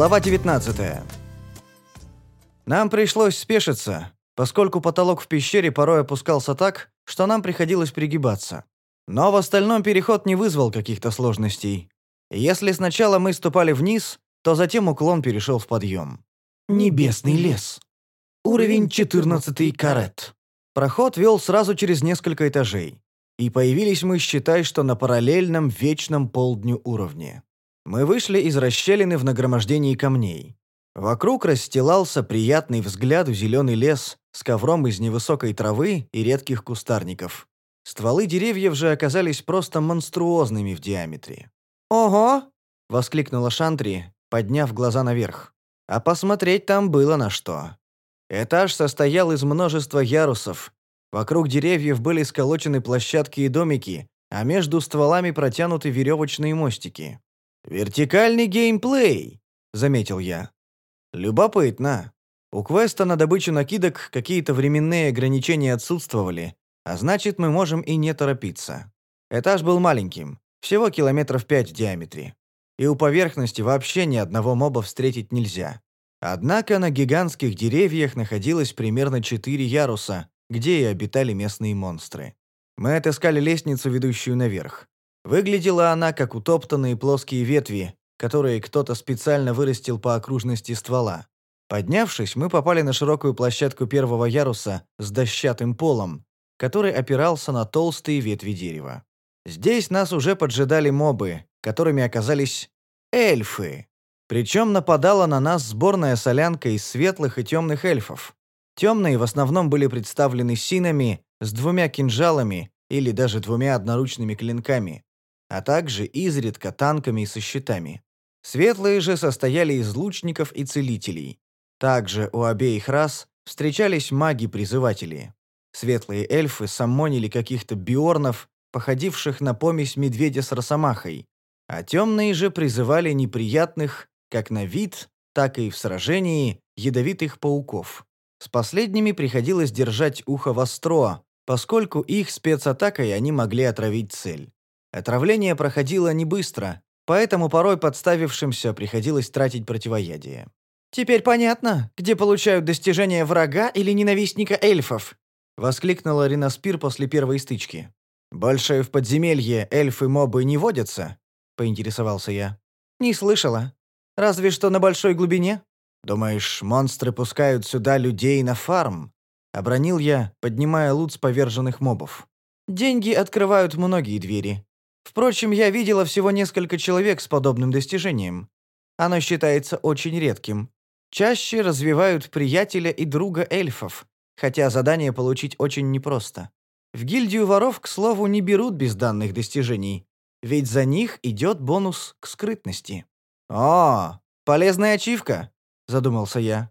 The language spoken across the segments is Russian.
Глава 19. Нам пришлось спешиться, поскольку потолок в пещере порой опускался так, что нам приходилось пригибаться. Но в остальном переход не вызвал каких-то сложностей. Если сначала мы ступали вниз, то затем уклон перешел в подъем. Небесный лес. Уровень 14 карет. Проход вел сразу через несколько этажей. И появились мы, считай, что на параллельном вечном полдню уровне. Мы вышли из расщелины в нагромождении камней. Вокруг расстилался приятный взгляду зеленый лес с ковром из невысокой травы и редких кустарников. Стволы деревьев же оказались просто монструозными в диаметре. «Ого!» — воскликнула Шантри, подняв глаза наверх. А посмотреть там было на что. Этаж состоял из множества ярусов. Вокруг деревьев были сколочены площадки и домики, а между стволами протянуты веревочные мостики. «Вертикальный геймплей», — заметил я. «Любопытно. У квеста на добычу накидок какие-то временные ограничения отсутствовали, а значит, мы можем и не торопиться. Этаж был маленьким, всего километров пять в диаметре. И у поверхности вообще ни одного моба встретить нельзя. Однако на гигантских деревьях находилось примерно четыре яруса, где и обитали местные монстры. Мы отыскали лестницу, ведущую наверх. Выглядела она как утоптанные плоские ветви, которые кто-то специально вырастил по окружности ствола. Поднявшись, мы попали на широкую площадку первого яруса с дощатым полом, который опирался на толстые ветви дерева. Здесь нас уже поджидали мобы, которыми оказались эльфы. Причем нападала на нас сборная солянка из светлых и темных эльфов. Темные в основном были представлены синами с двумя кинжалами или даже двумя одноручными клинками, а также изредка танками со щитами. Светлые же состояли из лучников и целителей. Также у обеих рас встречались маги-призыватели. Светлые эльфы саммонили каких-то биорнов, походивших на помесь медведя с росомахой, а темные же призывали неприятных, как на вид, так и в сражении, ядовитых пауков. С последними приходилось держать ухо востро, поскольку их спецатакой они могли отравить цель. Отравление проходило не быстро, поэтому порой подставившимся приходилось тратить противоядие. «Теперь понятно, где получают достижения врага или ненавистника эльфов», воскликнула Ринаспир после первой стычки. «Больше в подземелье эльфы-мобы не водятся?» поинтересовался я. «Не слышала. Разве что на большой глубине?» «Думаешь, монстры пускают сюда людей на фарм?» — обронил я, поднимая лут с поверженных мобов. «Деньги открывают многие двери. Впрочем, я видела всего несколько человек с подобным достижением. Оно считается очень редким. Чаще развивают приятеля и друга эльфов, хотя задание получить очень непросто. В гильдию воров, к слову, не берут без данных достижений, ведь за них идет бонус к скрытности. «О, полезная ачивка», — задумался я.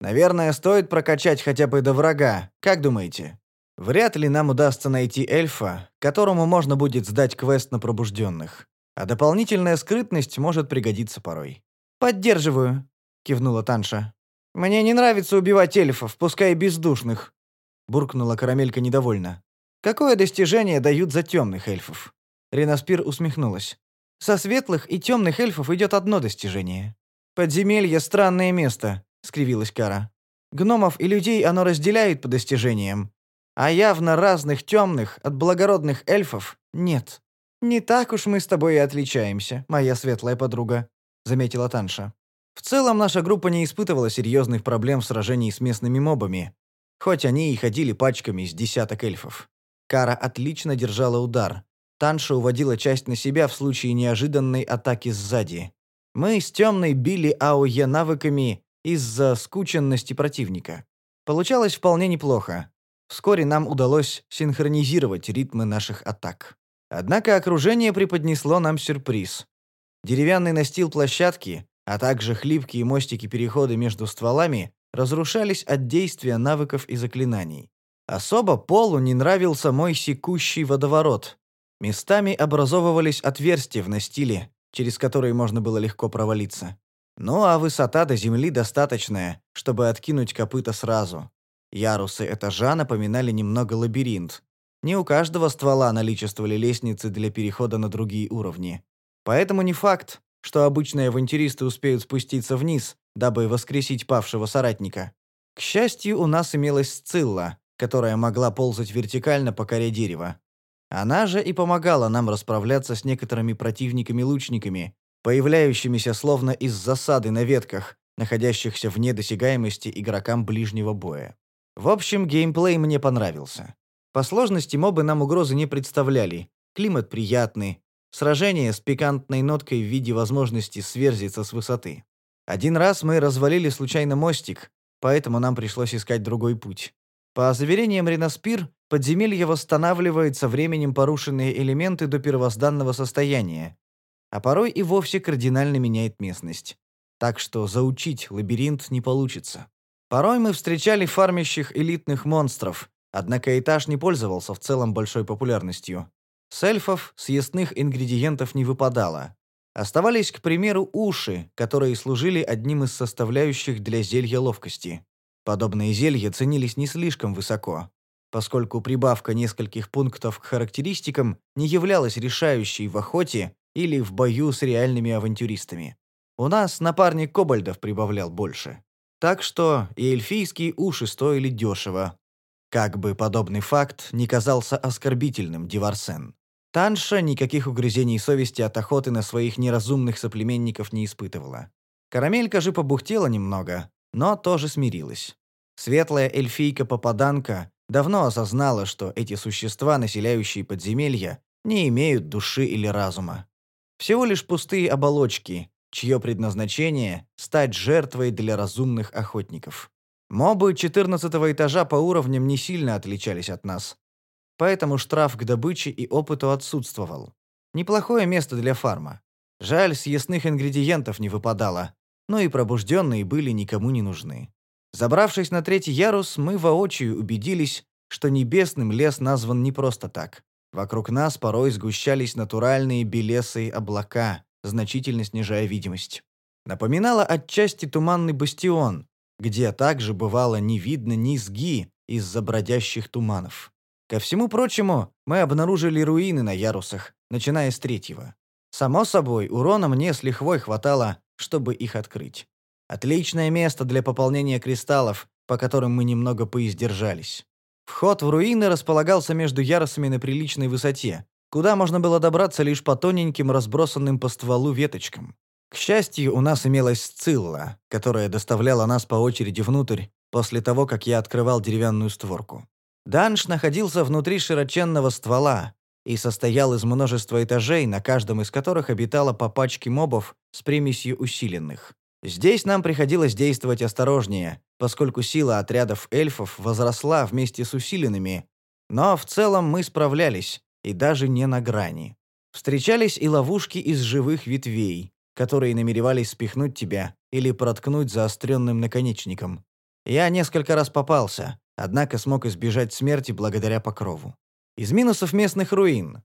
«Наверное, стоит прокачать хотя бы до врага, как думаете? Вряд ли нам удастся найти эльфа, которому можно будет сдать квест на пробужденных. А дополнительная скрытность может пригодиться порой». «Поддерживаю», — кивнула Танша. «Мне не нравится убивать эльфов, пускай бездушных», — буркнула Карамелька недовольно. «Какое достижение дают за темных эльфов?» Ренаспир усмехнулась. «Со светлых и темных эльфов идет одно достижение. Подземелье — странное место», — скривилась Кара. «Гномов и людей оно разделяет по достижениям. А явно разных темных от благородных эльфов нет. Не так уж мы с тобой и отличаемся, моя светлая подруга», — заметила Танша. В целом наша группа не испытывала серьезных проблем в сражении с местными мобами, хоть они и ходили пачками из десяток эльфов. Кара отлично держала удар, Танша уводила часть на себя в случае неожиданной атаки сзади. Мы с Темной били АОЕ навыками из-за скученности противника. Получалось вполне неплохо. Вскоре нам удалось синхронизировать ритмы наших атак. Однако окружение преподнесло нам сюрприз. Деревянный настил площадки, а также хлипкие мостики-переходы между стволами разрушались от действия навыков и заклинаний. Особо Полу не нравился мой секущий водоворот, Местами образовывались отверстия в настиле, через которые можно было легко провалиться. Ну а высота до земли достаточная, чтобы откинуть копыта сразу. Ярусы этажа напоминали немного лабиринт. Не у каждого ствола наличествовали лестницы для перехода на другие уровни. Поэтому не факт, что обычные авантюристы успеют спуститься вниз, дабы воскресить павшего соратника. К счастью, у нас имелась Сцилла, которая могла ползать вертикально по коре дерева. Она же и помогала нам расправляться с некоторыми противниками-лучниками, появляющимися словно из засады на ветках, находящихся вне досягаемости игрокам ближнего боя. В общем, геймплей мне понравился. По сложности мобы нам угрозы не представляли, климат приятный, сражение с пикантной ноткой в виде возможности сверзиться с высоты. Один раз мы развалили случайно мостик, поэтому нам пришлось искать другой путь. По заверениям Реноспир, подземелье восстанавливает со временем порушенные элементы до первозданного состояния, а порой и вовсе кардинально меняет местность. Так что заучить лабиринт не получится. Порой мы встречали фармящих элитных монстров, однако этаж не пользовался в целом большой популярностью. С эльфов съестных ингредиентов не выпадало. Оставались, к примеру, уши, которые служили одним из составляющих для зелья ловкости. Подобные зелья ценились не слишком высоко, поскольку прибавка нескольких пунктов к характеристикам не являлась решающей в охоте или в бою с реальными авантюристами. У нас напарник кобальдов прибавлял больше. Так что и эльфийские уши стоили дешево. Как бы подобный факт не казался оскорбительным, Диварсен. Танша никаких угрызений совести от охоты на своих неразумных соплеменников не испытывала. Карамелька же побухтела немного, но тоже смирилась. Светлая эльфийка-попаданка давно осознала, что эти существа, населяющие подземелья, не имеют души или разума. Всего лишь пустые оболочки, чье предназначение – стать жертвой для разумных охотников. Мобы 14 этажа по уровням не сильно отличались от нас, поэтому штраф к добыче и опыту отсутствовал. Неплохое место для фарма. Жаль, съестных ингредиентов не выпадало, но и пробужденные были никому не нужны. Забравшись на третий ярус, мы воочию убедились, что небесным лес назван не просто так. Вокруг нас порой сгущались натуральные белесые облака, значительно снижая видимость. Напоминало отчасти туманный бастион, где также бывало не видно низги из-за бродящих туманов. Ко всему прочему, мы обнаружили руины на ярусах, начиная с третьего. Само собой, урона мне с лихвой хватало, чтобы их открыть. Отличное место для пополнения кристаллов, по которым мы немного поиздержались. Вход в руины располагался между ярусами на приличной высоте, куда можно было добраться лишь по тоненьким разбросанным по стволу веточкам. К счастью, у нас имелась Сцилла, которая доставляла нас по очереди внутрь, после того, как я открывал деревянную створку. Данж находился внутри широченного ствола и состоял из множества этажей, на каждом из которых обитало по пачке мобов с примесью усиленных. Здесь нам приходилось действовать осторожнее, поскольку сила отрядов эльфов возросла вместе с усиленными, но в целом мы справлялись, и даже не на грани. Встречались и ловушки из живых ветвей, которые намеревались спихнуть тебя или проткнуть заостренным наконечником. Я несколько раз попался, однако смог избежать смерти благодаря покрову. Из минусов местных руин.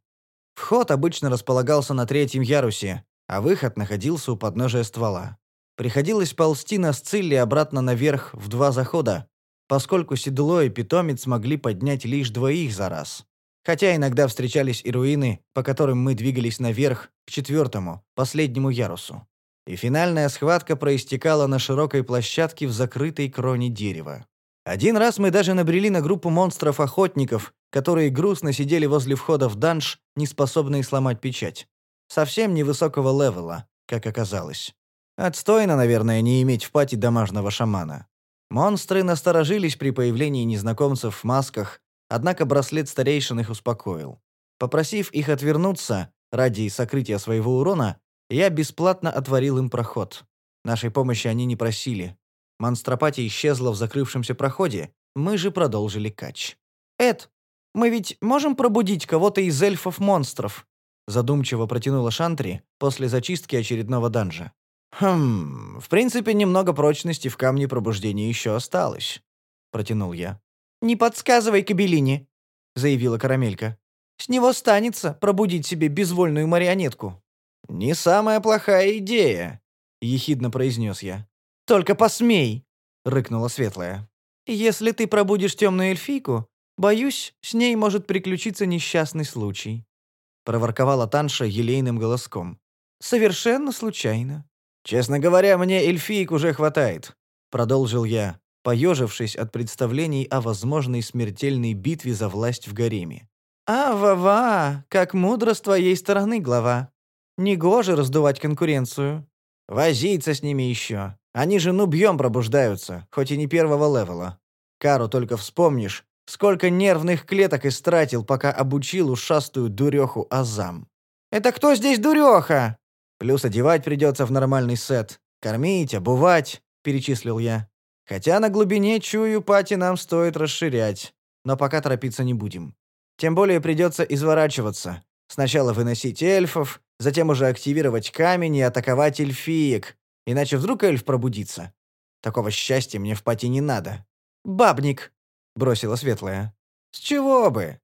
Вход обычно располагался на третьем ярусе, а выход находился у подножия ствола. Приходилось ползти на сцилле обратно наверх в два захода, поскольку седло и питомец могли поднять лишь двоих за раз. Хотя иногда встречались и руины, по которым мы двигались наверх, к четвертому, последнему ярусу. И финальная схватка проистекала на широкой площадке в закрытой кроне дерева. Один раз мы даже набрели на группу монстров-охотников, которые грустно сидели возле входа в данж, не способные сломать печать. Совсем невысокого левела, как оказалось. Отстойно, наверное, не иметь в пати домашнего шамана. Монстры насторожились при появлении незнакомцев в масках, однако браслет старейшин их успокоил. Попросив их отвернуться ради сокрытия своего урона, я бесплатно отворил им проход. Нашей помощи они не просили. Монстропатия исчезла в закрывшемся проходе, мы же продолжили кач. «Эд, мы ведь можем пробудить кого-то из эльфов-монстров?» задумчиво протянула Шантри после зачистки очередного данжа. «Хм, в принципе, немного прочности в камне пробуждения еще осталось», — протянул я. «Не подсказывай Кабелине», — заявила Карамелька. «С него станется пробудить себе безвольную марионетку». «Не самая плохая идея», — ехидно произнес я. «Только посмей!» — рыкнула Светлая. «Если ты пробудишь темную эльфийку, боюсь, с ней может приключиться несчастный случай», — проворковала Танша елейным голоском. Совершенно случайно. Честно говоря, мне эльфиек уже хватает, продолжил я, поежившись от представлений о возможной смертельной битве за власть в гареме. «А-ва-ва, как мудро с твоей стороны, глава. Негоже раздувать конкуренцию. Возиться с ними еще. Они же нубьем пробуждаются, хоть и не первого левела. Кару только вспомнишь, сколько нервных клеток истратил, пока обучил ушастую дуреху Азам. «Это кто здесь дуреха?» «Плюс одевать придется в нормальный сет. Кормить, обувать», — перечислил я. «Хотя на глубине, чую, пати нам стоит расширять. Но пока торопиться не будем. Тем более придется изворачиваться. Сначала выносить эльфов, затем уже активировать камень и атаковать эльфиек. Иначе вдруг эльф пробудится. Такого счастья мне в пати не надо. «Бабник», — бросила Светлая. «С чего бы?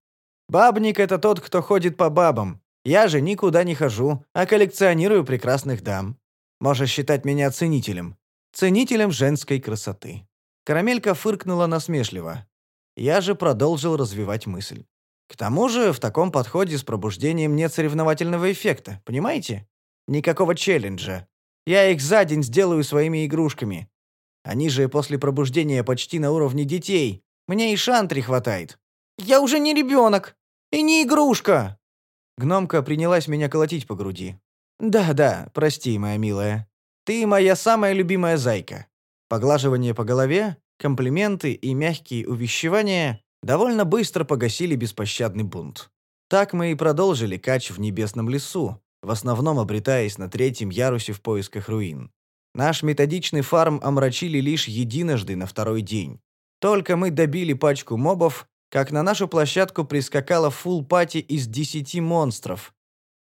Бабник — это тот, кто ходит по бабам. Я же никуда не хожу, а коллекционирую прекрасных дам. Можешь считать меня ценителем. Ценителем женской красоты». Карамелька фыркнула насмешливо. Я же продолжил развивать мысль. К тому же, в таком подходе с пробуждением нет соревновательного эффекта, понимаете? Никакого челленджа. Я их за день сделаю своими игрушками. Они же после пробуждения почти на уровне детей. Мне и шантри хватает. Я уже не ребенок. И не игрушка. Гномка принялась меня колотить по груди. Да-да, прости, моя милая. Ты моя самая любимая зайка. Поглаживание по голове, комплименты и мягкие увещевания довольно быстро погасили беспощадный бунт. Так мы и продолжили кач в небесном лесу, в основном обретаясь на третьем ярусе в поисках руин. Наш методичный фарм омрачили лишь единожды на второй день. Только мы добили пачку мобов, как на нашу площадку прискакала фулл-пати из десяти монстров,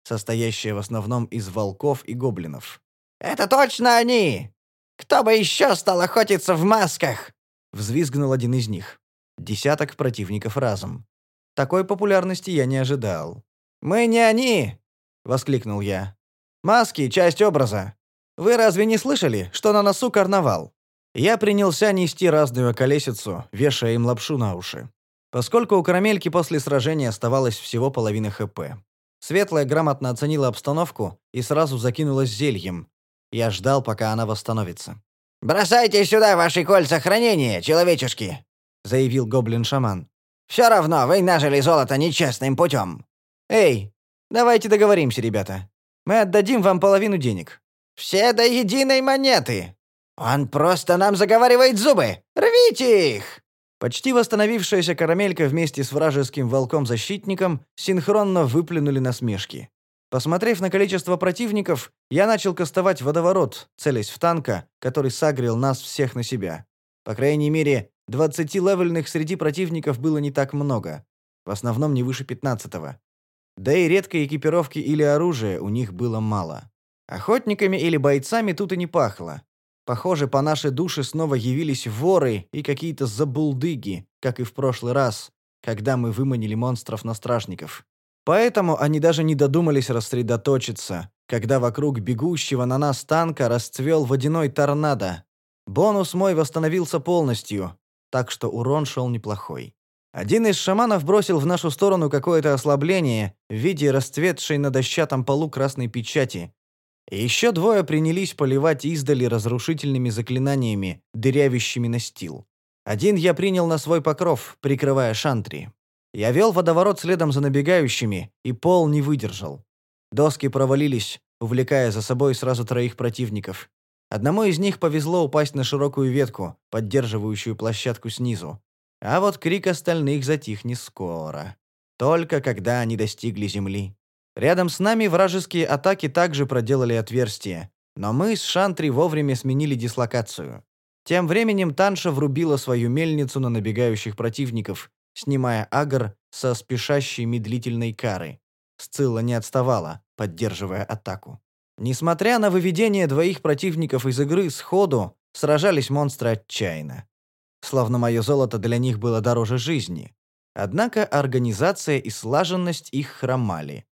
состоящая в основном из волков и гоблинов. «Это точно они! Кто бы еще стал охотиться в масках?» — взвизгнул один из них десяток противников разом. Такой популярности я не ожидал. «Мы не они!» — воскликнул я. «Маски — часть образа. Вы разве не слышали, что на носу карнавал?» Я принялся нести разную колесицу, вешая им лапшу на уши. Поскольку у карамельки после сражения оставалось всего половина ХП. Светлая грамотно оценила обстановку и сразу закинулась зельем. Я ждал, пока она восстановится. «Бросайте сюда ваши кольца хранения, человечешки!» заявил гоблин-шаман. «Все равно вы нажили золото нечестным путем». «Эй, давайте договоримся, ребята. Мы отдадим вам половину денег». «Все до единой монеты!» «Он просто нам заговаривает зубы! Рвите их!» Почти восстановившаяся карамелька вместе с вражеским волком-защитником синхронно выплюнули насмешки. Посмотрев на количество противников, я начал кастовать водоворот, целясь в танка, который сагрил нас всех на себя. По крайней мере, Двадцатилевельных среди противников было не так много, в основном не выше пятнадцатого. Да и редкой экипировки или оружия у них было мало. Охотниками или бойцами тут и не пахло. Похоже, по нашей душе снова явились воры и какие-то забулдыги, как и в прошлый раз, когда мы выманили монстров на стражников. Поэтому они даже не додумались рассредоточиться, когда вокруг бегущего на нас танка расцвел водяной торнадо. Бонус мой восстановился полностью, так что урон шел неплохой. Один из шаманов бросил в нашу сторону какое-то ослабление в виде расцветшей на дощатом полу красной печати. Еще двое принялись поливать издали разрушительными заклинаниями, дырявящими настил. Один я принял на свой покров, прикрывая шантри. Я вел водоворот следом за набегающими, и пол не выдержал. Доски провалились, увлекая за собой сразу троих противников. Одному из них повезло упасть на широкую ветку, поддерживающую площадку снизу. А вот крик остальных затих не скоро. Только когда они достигли земли. Рядом с нами вражеские атаки также проделали отверстие, но мы с Шантри вовремя сменили дислокацию. Тем временем Танша врубила свою мельницу на набегающих противников, снимая агр со спешащей медлительной кары. Сцилла не отставала, поддерживая атаку. Несмотря на выведение двоих противников из игры сходу, сражались монстры отчаянно. Словно мое золото для них было дороже жизни. Однако организация и слаженность их хромали.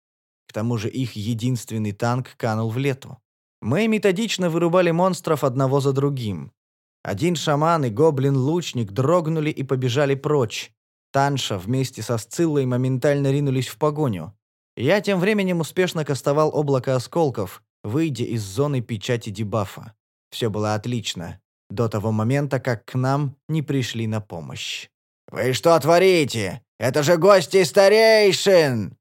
К тому же их единственный танк канул в лету. Мы методично вырубали монстров одного за другим. Один шаман и гоблин-лучник дрогнули и побежали прочь. Танша вместе со Сциллой моментально ринулись в погоню. Я тем временем успешно кастовал облако осколков, выйдя из зоны печати дебафа. Все было отлично, до того момента, как к нам не пришли на помощь. «Вы что творите? Это же гости старейшин!»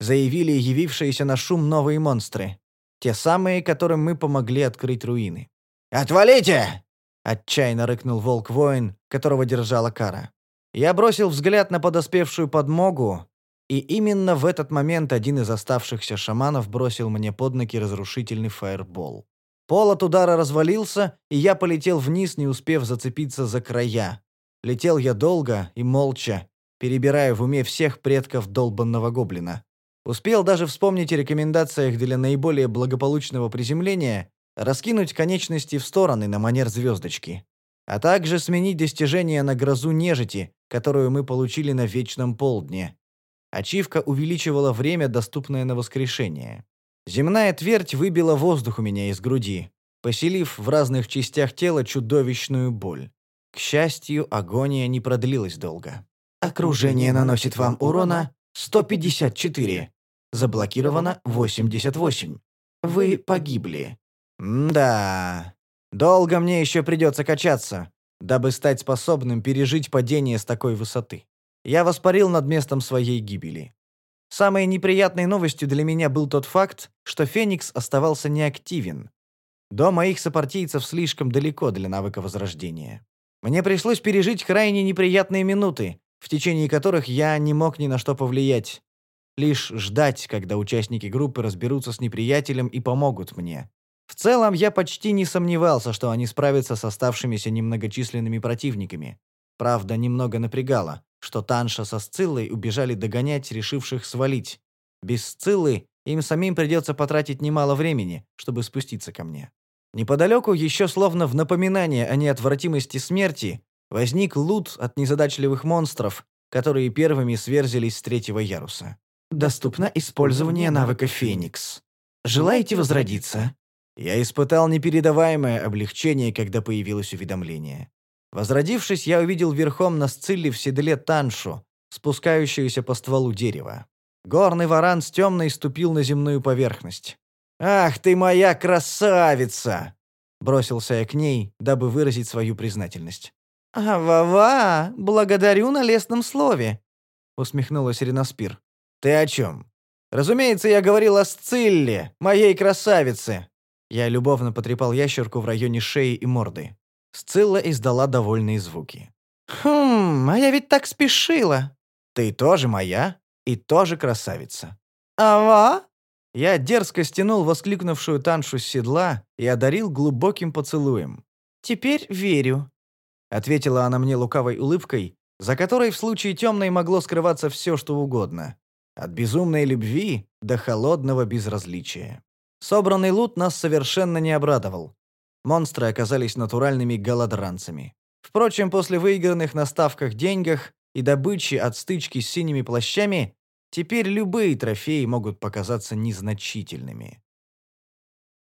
заявили явившиеся на шум новые монстры. Те самые, которым мы помогли открыть руины. «Отвалите!» — отчаянно рыкнул волк-воин, которого держала кара. Я бросил взгляд на подоспевшую подмогу, и именно в этот момент один из оставшихся шаманов бросил мне под ноги разрушительный фаербол. Пол от удара развалился, и я полетел вниз, не успев зацепиться за края. Летел я долго и молча, перебирая в уме всех предков долбанного гоблина. Успел даже вспомнить о рекомендациях для наиболее благополучного приземления, раскинуть конечности в стороны на манер звездочки, а также сменить достижение на грозу нежити, которую мы получили на Вечном Полдне. Ачивка увеличивала время, доступное на воскрешение. Земная твердь выбила воздух у меня из груди, поселив в разных частях тела чудовищную боль. К счастью, агония не продлилась долго. Окружение наносит вам урона 154. Заблокировано 88. Вы погибли. да. Долго мне еще придется качаться, дабы стать способным пережить падение с такой высоты. Я воспарил над местом своей гибели. Самой неприятной новостью для меня был тот факт, что Феникс оставался неактивен. До моих сопартийцев слишком далеко для навыка возрождения. Мне пришлось пережить крайне неприятные минуты, в течение которых я не мог ни на что повлиять лишь ждать, когда участники группы разберутся с неприятелем и помогут мне. В целом, я почти не сомневался, что они справятся с оставшимися немногочисленными противниками. Правда, немного напрягало, что Танша со Сциллой убежали догонять решивших свалить. Без Сциллы им самим придется потратить немало времени, чтобы спуститься ко мне. Неподалеку, еще словно в напоминание о неотвратимости смерти, возник лут от незадачливых монстров, которые первыми сверзились с третьего яруса. Доступно использование навыка «Феникс». Желаете возродиться? Я испытал непередаваемое облегчение, когда появилось уведомление. Возродившись, я увидел верхом на сцилле в седле Таншу, спускающуюся по стволу дерева. Горный варан с темной ступил на земную поверхность. «Ах ты моя красавица!» Бросился я к ней, дабы выразить свою признательность. «А-ва-ва, благодарю на лестном слове», — усмехнулась Реноспир. «Ты о чем?» «Разумеется, я говорил о Сцилле, моей красавице!» Я любовно потрепал ящерку в районе шеи и морды. Сцилла издала довольные звуки. «Хм, а я ведь так спешила!» «Ты тоже моя и тоже красавица!» «Ава?» Я дерзко стянул воскликнувшую Таншу с седла и одарил глубоким поцелуем. «Теперь верю», — ответила она мне лукавой улыбкой, за которой в случае темной могло скрываться все, что угодно. От безумной любви до холодного безразличия. Собранный лут нас совершенно не обрадовал. Монстры оказались натуральными голодранцами. Впрочем, после выигранных на ставках деньгах и добычи от стычки с синими плащами, теперь любые трофеи могут показаться незначительными.